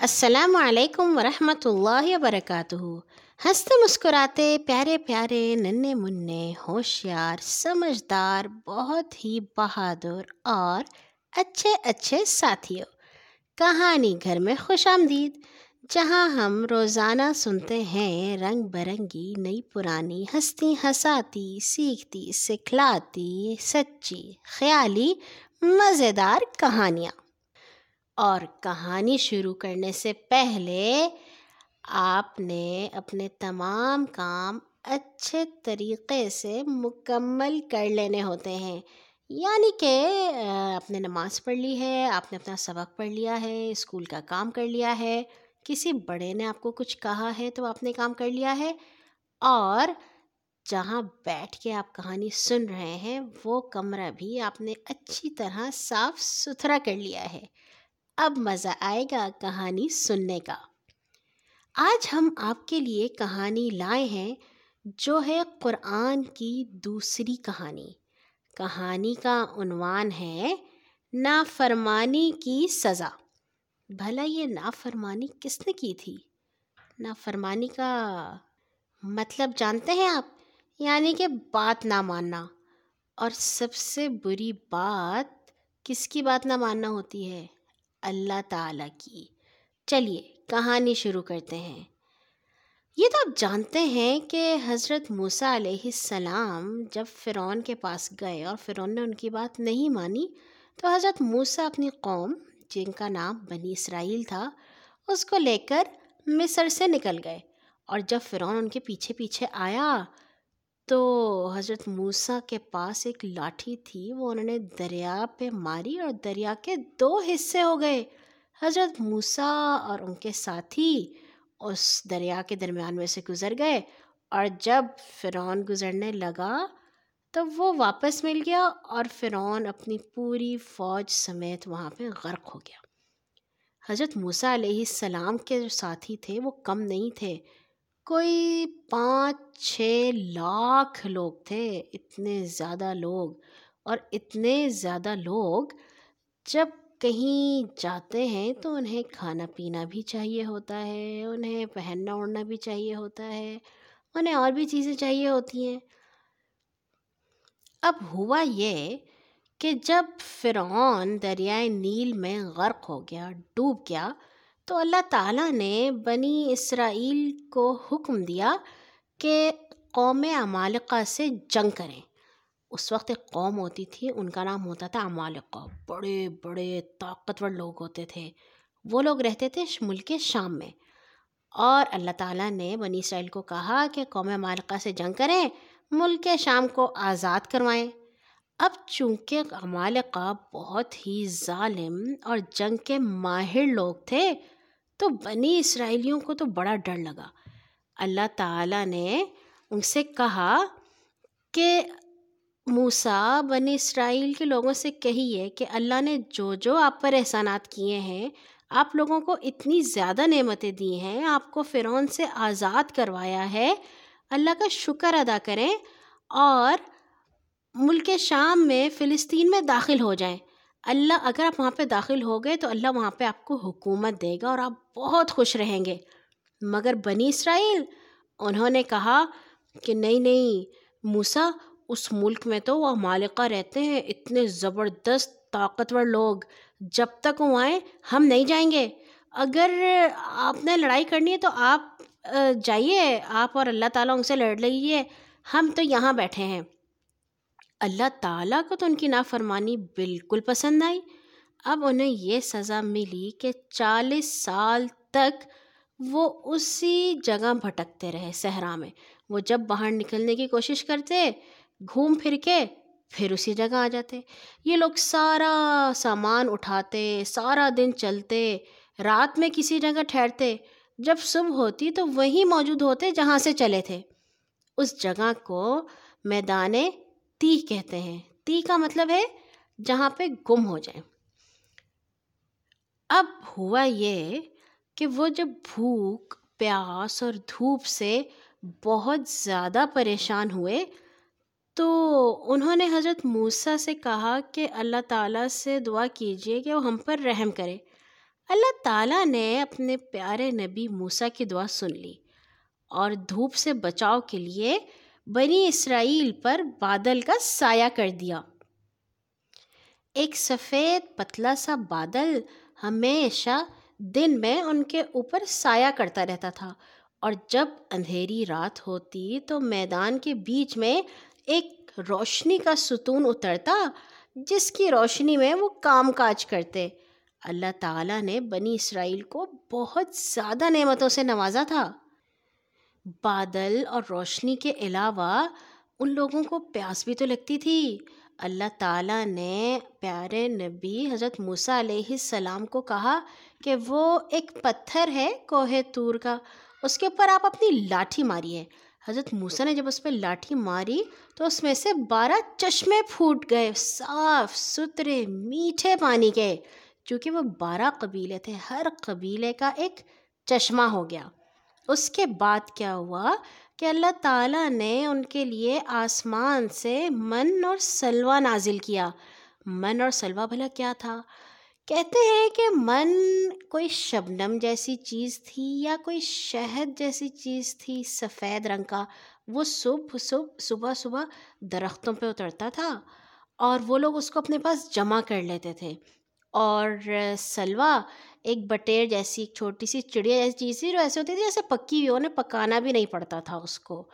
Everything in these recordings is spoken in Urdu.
السلام علیکم ورحمۃ اللہ وبرکاتہ۔ ہنستے مسکراتے پیارے پیارے ننے منے ہوشیار، سمجھدار، بہت ہی بہادر اور اچھے اچھے ساتھیوں کہانی گھر میں خوش آمدید، جہاں ہم روزانہ سنتے ہیں رنگ برنگی، نئی پرانی ہستی ہساتی، سیکھتی، سکھلاتی، سچی، خیالی، مزیدار کہانیاں۔ اور کہانی شروع کرنے سے پہلے آپ نے اپنے تمام کام اچھے طریقے سے مکمل کر لینے ہوتے ہیں۔ یعنی کہ آپ نے نماز پڑھ لی ہے، آپ نے اپنا سبق پڑھ لیا ہے، اسکول کا کام کر لیا ہے، کسی بڑے نے آپ کو کچھ کہا ہے تو آپ نے کام کر لیا ہے۔ اور جہاں بیٹھ کے آپ کہانی سن رہے ہیں، وہ کمرہ بھی آپ نے اچھی طرح صاف ستھرا کر لیا ہے۔ اب مزہ آئے گا کہانی سننے کا۔ آج ہم آپ کے لیے کہانی لائے ہیں جو ہے قرآن کی دوسری کہانی۔ کہانی کا عنوان ہے نافرمانی کی سزا۔ بھلا یہ نافرمانی کس نے کی تھی؟ نافرمانی کا مطلب جانتے ہیں آپ؟ یعنی کہ بات نہ ماننا۔ اور سب سے بری بات کس کی بات نہ ماننا ہوتی ہے؟ اللہ تعالیٰ کی۔ چلیے، کہانی شروع کرتے ہیں۔ یہ تو آپ جانتے ہیں کہ حضرت موسیٰ علیہ السلام جب فرعون کے پاس گئے اور فرعون نے ان کی بات نہیں مانی، تو حضرت موسیٰ اپنی قوم، جن کا نام بنی اسرائیل تھا، اس کو لے کر مصر سے نکل گئے۔ اور جب فرعون ان کے پیچھے پیچھے آیا تو حضرت موسیٰ کے پاس ایک لاٹھی تھی، وہ انہوں نے دریا پہ ماری اور دریا کے دو حصے ہو گئے۔ حضرت موسیٰ اور ان کے ساتھی اس دریا کے درمیان میں سے گزر گئے اور جب فرعون گزرنے لگا تو وہ واپس مل گیا اور فرعون اپنی پوری فوج سمیت وہاں پہ غرق ہو گیا۔ حضرت موسیٰ علیہ السلام کے جو ساتھی تھے وہ کم نہیں تھے۔ کوئی پانچ چھ لاکھ لوگ تھے، اتنے زیادہ لوگ۔ اور اتنے زیادہ لوگ جب کہیں جاتے ہیں تو انہیں کھانا پینا بھی چاہیے ہوتا ہے، انہیں پہننا اوڑھنا بھی چاہیے ہوتا ہے، انہیں اور بھی چیزیں چاہیے ہوتی ہیں۔ اب ہوا یہ کہ جب فرعون دریائے نیل میں غرق ہو گیا، ڈوب گیا تو اللہ تعالیٰ نے بنی اسرائیل کو حکم دیا کہ قوم عمالقہ سے جنگ کریں۔ اس وقت ایک قوم ہوتی تھی، ان کا نام ہوتا تھا عمالقہ بڑے بڑے طاقتور لوگ ہوتے تھے۔ وہ لوگ رہتے تھے ملک شام میں۔ اور اللہ تعالیٰ نے بنی اسرائیل کو کہا کہ قوم عمالقہ سے جنگ کریں، ملک شام کو آزاد کروائیں۔ اب چونکہ عمالقہ بہت ہی ظالم اور جنگ کے ماہر لوگ تھے تو بنی اسرائیلیوں کو تو بڑا ڈر لگا۔ اللہ تعالیٰ نے ان سے کہا کہ موسا بنی اسرائیل کے لوگوں سے کہیے کہ اللہ نے جو جو آپ پر احسانات کیے ہیں، آپ لوگوں کو اتنی زیادہ نعمتیں دی ہیں، آپ کو فرعون سے آزاد کروایا ہے۔ اللہ کا شکر ادا کریں اور ملک شام میں فلسطین میں داخل ہو جائیں۔ اللہ اگر آپ وہاں پہ داخل ہو گئے تو اللہ وہاں پہ آپ کو حکومت دے گا اور آپ بہت خوش رہیں گے۔ مگر بنی اسرائیل، انہوں نے کہا کہ نہیں نہیں موسا اس ملک میں تو وہ مالکہ رہتے ہیں، اتنے زبردست طاقتور لوگ۔ جب تک وہ آئیں، ہم نہیں جائیں گے۔ اگر آپ نے لڑائی کرنی ہے تو آپ جائیے، آپ اور اللہ تعالیٰ ان سے لڑ لیجیے۔ ہم تو یہاں بیٹھے ہیں۔ اللہ تعالیٰ کو تو ان کی نافرمانی بالکل پسند آئی۔ اب انہیں یہ سزا ملی کہ چالیس سال تک وہ اسی جگہ بھٹکتے رہے صحرا میں۔ وہ جب باہر نکلنے کی کوشش کرتے، گھوم پھر کے پھر اسی جگہ آ جاتے۔ یہ لوگ سارا سامان اٹھاتے، سارا دن چلتے، رات میں کسی جگہ ٹھہرتے۔ جب صبح ہوتی تو وہیں موجود ہوتے جہاں سے چلے تھے۔ اس جگہ کو میدان تی کہتے ہیں۔ تی کا مطلب ہے جہاں پہ گم ہو جائیں۔ اب ہوا یہ کہ وہ جب بھوک، پیاس اور دھوپ سے بہت زیادہ پریشان ہوئے تو انہوں نے حضرت موسیٰ سے کہا کہ اللہ تعالیٰ سے دعا کیجیے کہ وہ ہم پر رحم کرے۔ اللہ تعالیٰ نے اپنے پیارے نبی موسیٰ کی دعا سن لی اور دھوپ سے بچاؤ کے لیے بنی اسرائیل پر بادل کا سایہ کر دیا۔ ایک سفید پتلا سا بادل ہمیشہ دن میں ان کے اوپر سایہ کرتا رہتا تھا، اور جب اندھیری رات ہوتی تو میدان کے بیچ میں ایک روشنی کا ستون اترتا، جس کی روشنی میں وہ کام کاج کرتے۔ اللہ تعالیٰ نے بنی اسرائیل کو بہت زیادہ نعمتوں سے نوازا تھا۔ بادل اور روشنی کے علاوہ ان لوگوں کو پیاس بھی تو لگتی تھی۔ اللہ تعالیٰ نے پیارے نبی حضرت موسیٰ علیہ السلام کو کہا کہ وہ ایک پتھر ہے کوہ تور کا، اس کے اوپر آپ اپنی لاٹھی ماری حضرت موسیٰ نے جب اس پہ لاٹھی ماری تو اس میں سے بارہ چشمے پھوٹ گئے، صاف ستھرے میٹھے پانی کے۔ چونکہ وہ بارہ قبیلے تھے، ہر قبیلے کا ایک چشمہ ہو گیا۔ اس کے بعد کیا ہوا کہ اللہ تعالیٰ نے ان کے لیے آسمان سے من اور سلوا نازل کیا۔ من اور سلوا بھلا کیا تھا؟ کہتے ہیں کہ من کوئی شبنم جیسی چیز تھی یا کوئی شہد جیسی چیز تھی سفید رنگ کا۔ وہ صبح صبح صبح صبح درختوں پہ اترتا تھا اور وہ لوگ اس کو اپنے پاس جمع کر لیتے تھے۔ اور سلوا ایک بٹیر جیسی، ایک چھوٹی سی چڑیا جیسی چیز تھی جو ایسے ہوتی تھی جیسے پکی ہوئی انہیں پکانا بھی نہیں پڑتا تھا اس کو۔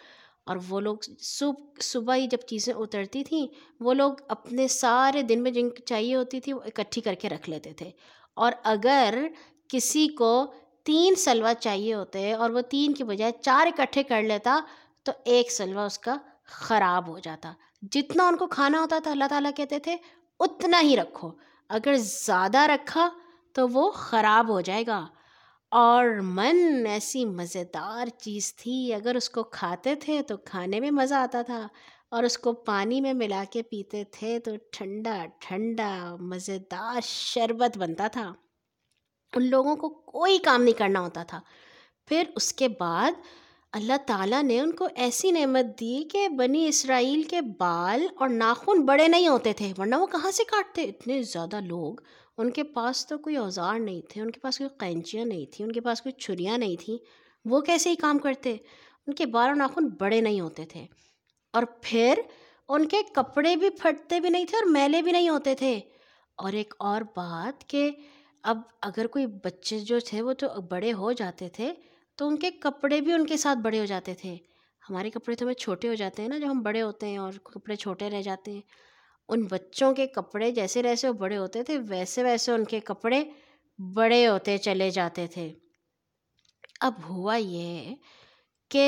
اور وہ لوگ صبح صبح ہی جب چیزیں اترتی تھیں، وہ لوگ اپنے سارے دن میں جن چاہیے ہوتی تھی وہ اکٹھی کر کے رکھ لیتے تھے۔ اور اگر کسی کو تین سلوا چاہیے ہوتے اور وہ تین کی بجائے چار اکٹھے کر لیتا، تو ایک سلوا اس کا خراب ہو جاتا۔ جتنا ان کو کھانا ہوتا تھا، اللہ تعالیٰ کہتے تھے، اتنا ہی رکھو۔ اگر زیادہ رکھا تو وہ خراب ہو جائے گا۔ اور من ایسی مزیدار چیز تھی، اگر اس کو کھاتے تھے تو کھانے میں مزہ آتا تھا، اور اس کو پانی میں ملا کے پیتے تھے تو ٹھنڈا ٹھنڈا مزیدار شربت بنتا تھا۔ ان لوگوں کو کوئی کام نہیں کرنا ہوتا تھا۔ پھر اس کے بعد اللہ تعالیٰ نے ان کو ایسی نعمت دی کہ بنی اسرائیل کے بال اور ناخن بڑے نہیں ہوتے تھے، ورنہ وہ کہاں سے کاٹتے؟ اتنے زیادہ لوگ۔ ان کے پاس تو کوئی اوزار نہیں تھے، ان کے پاس کوئی قینچیاں نہیں تھیں، ان کے پاس کوئی چھریاں نہیں تھیں۔ وہ کیسے ہی کام کرتے؟ ان کے بال اور ناخن بڑے نہیں ہوتے تھے۔ اور پھر ان کے کپڑے بھی پھٹتے بھی نہیں تھے اور میلے بھی نہیں ہوتے تھے۔ اور ایک اور بات کہ اب اگر کوئی بچے جو تھے وہ تو بڑے ہو جاتے تھے تو ان کے کپڑے بھی ان کے ساتھ بڑے ہو جاتے تھے۔ ہمارے کپڑے تو ہمیں چھوٹے ہو جاتے ہیں نا جب ہم بڑے ہوتے ہیں اور کپڑے چھوٹے رہ جاتے ہیں۔ ان بچوں کے کپڑے جیسے جیسے وہ بڑے ہوتے تھے، ویسے ویسے ان کے کپڑے بڑے ہوتے چلے جاتے تھے۔ اب ہوا یہ کہ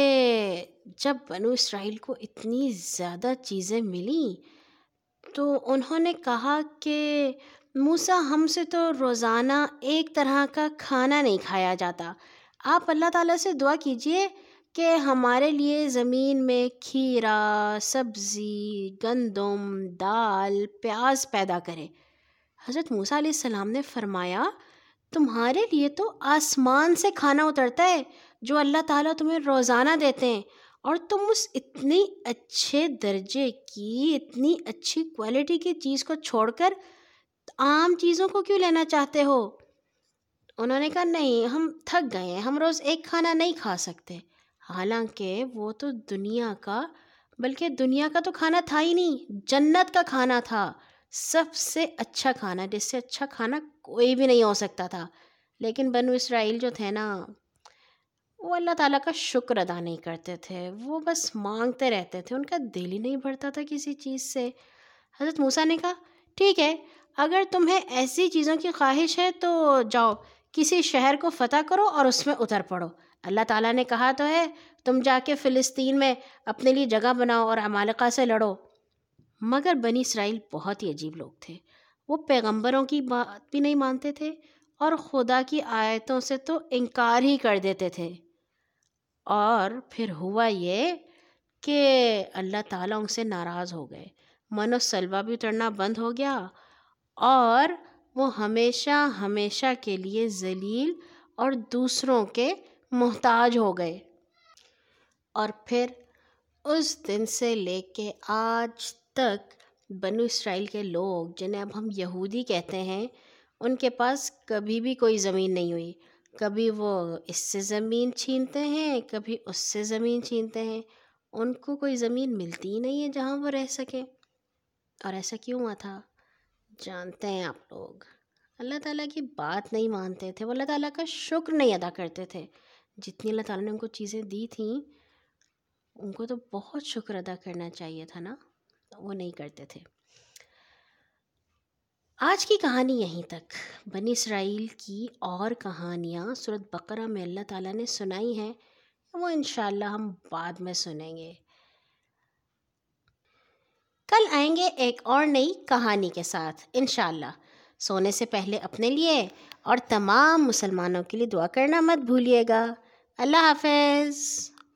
جب بنو اسرائیل کو اتنی زیادہ چیزیں ملیں تو انہوں نے کہا کہ موسا ہم سے تو روزانہ ایک طرح کا کھانا نہیں کھایا جاتا۔ آپ اللہ تعالیٰ سے دعا کیجیے کہ ہمارے لیے زمین میں کھیرا، سبزی، گندم، دال، پیاز پیدا کرے۔ حضرت موسیٰ علیہ السلام نے فرمایا، تمہارے لیے تو آسمان سے کھانا اترتا ہے جو اللہ تعالیٰ تمہیں روزانہ دیتے ہیں، اور تم اس اتنی اچھے درجے کی، اتنی اچھی کوالٹی کی چیز کو چھوڑ کر عام چیزوں کو کیوں لینا چاہتے ہو؟ انہوں نے کہا، نہیں، ہم تھک گئے ہیں، ہم روز ایک کھانا نہیں کھا سکتے۔ حالانکہ وہ تو دنیا کا، بلکہ دنیا کا تو کھانا تھا ہی نہیں، جنت کا کھانا تھا۔ سب سے اچھا کھانا، جس سے اچھا کھانا کوئی بھی نہیں ہو سکتا تھا۔ لیکن بنو اسرائیل جو تھے نا، وہ اللہ تعالیٰ کا شکر ادا نہیں کرتے تھے۔ وہ بس مانگتے رہتے تھے، ان کا دل ہی نہیں بھرتا تھا کسی چیز سے۔ حضرت موسیٰ نے کہا، ٹھیک ہے، اگر تمہیں ایسی چیزوں کی خواہش ہے تو جاؤ۔ کسی شہر کو فتح کرو اور اس میں اتر پڑو۔ اللہ تعالیٰ نے کہا تو ہے، تم جا کے فلسطین میں اپنے لیے جگہ بناؤ اور عمالقہ سے لڑو۔ مگر بنی اسرائیل بہت ہی عجیب لوگ تھے۔ وہ پیغمبروں کی بات بھی نہیں مانتے تھے اور خدا کی آیتوں سے تو انکار ہی کر دیتے تھے۔ اور پھر ہوا یہ کہ اللہ تعالیٰ ان سے ناراض ہو گئے۔ من و سلوا بھی اترنا بند ہو گیا اور وہ ہمیشہ ہمیشہ کے لیے ذلیل اور دوسروں کے محتاج ہو گئے۔ اور پھر اس دن سے لے کے آج تک بنو اسرائیل کے لوگ جنہیں اب ہم یہودی کہتے ہیں، ان کے پاس کبھی بھی کوئی زمین نہیں ہوئی۔ کبھی وہ اس سے زمین چھینتے ہیں، کبھی اس سے زمین چھینتے ہیں۔ ان کو کوئی زمین ملتی ہی نہیں ہے جہاں وہ رہ سکے اور ایسا کیوں ہوا تھا؟ جانتے ہیں آپ لوگ۔ اللہ تعالیٰ کی بات نہیں مانتے تھے، وہ اللہ تعالیٰ کا شکر نہیں ادا کرتے تھے۔ جتنی اللہ تعالیٰ نے ان کو چیزیں دی تھیں، ان کو تو بہت شکر ادا کرنا چاہیے تھا نا، وہ نہیں کرتے تھے۔ آج کی کہانی یہیں تک۔ بنی اسرائیل کی اور کہانیاں صورت بقرہ میں اللہ تعالیٰ نے سنائی ہیں، وہ انشاءاللہ ہم بعد میں سنیں گے۔ کل آئیں گے ایک اور نئی کہانی کے ساتھ، انشاءاللہ۔ سونے سے پہلے اپنے لیے اور تمام مسلمانوں کے لیے دعا کرنا مت بھولیے گا۔ اللہ حافظ۔